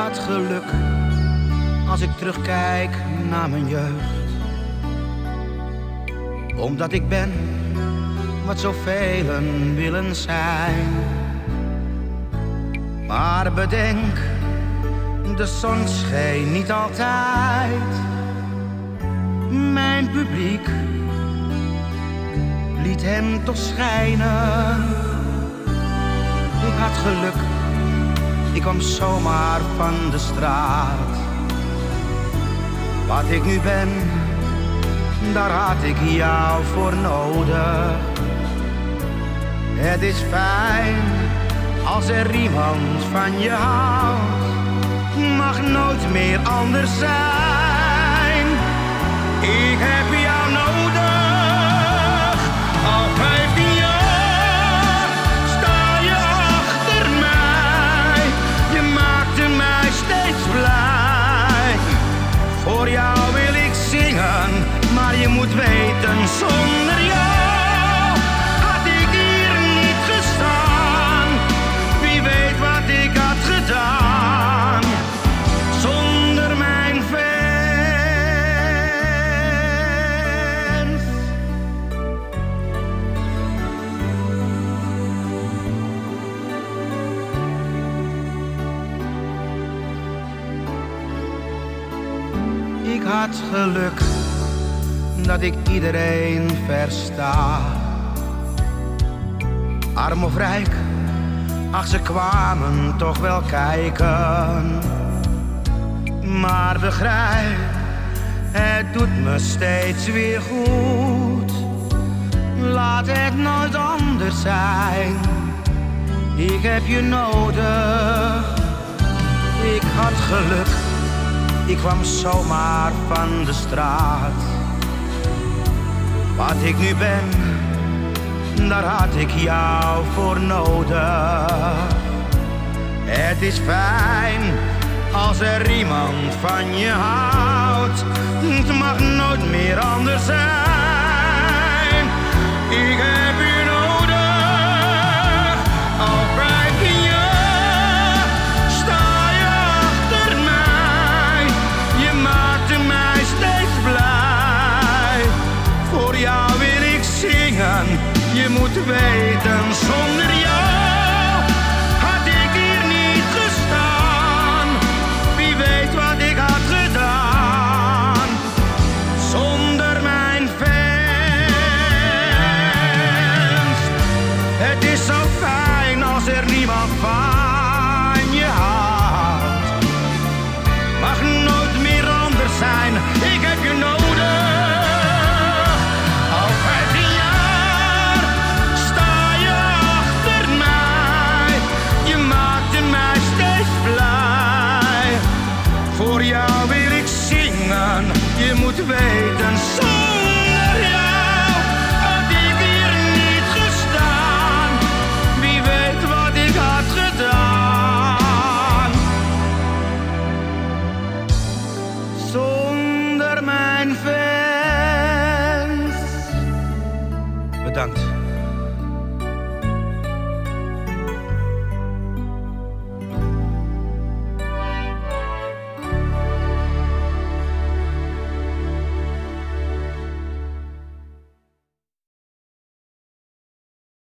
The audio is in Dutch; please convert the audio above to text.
had geluk als ik terugkijk naar mijn jeugd. Omdat ik ben wat zoveel willen zijn. Maar bedenk, de zon scheen niet altijd. Mijn publiek liet hem toch schijnen. Ik had geluk, ik kwam zomaar van de straat. Wat ik nu ben, daar had ik jou voor nodig. Het is fijn als er iemand van je houdt, mag nooit meer anders zijn. Maar je moet weten zonder jou had ik hier niet gestaan. Wie weet wat ik had gedaan zonder mijn fans. Ik had geluk dat ik iedereen versta. Arm of rijk, ach ze kwamen toch wel kijken. Maar begrijp, het doet me steeds weer goed. Laat het nooit anders zijn. Ik heb je nodig. Ik had geluk, ik kwam zomaar van de straat. Wat ik nu ben, daar had ik jou voor nodig. Het is fijn als er iemand van je houdt. Het mag nooit meer anders zijn. Je moet weten, zonder jou jou wil ik zingen, je moet weten zonder jou had ik hier niet gestaan. Wie weet wat ik had gedaan zonder mijn fans. Bedankt.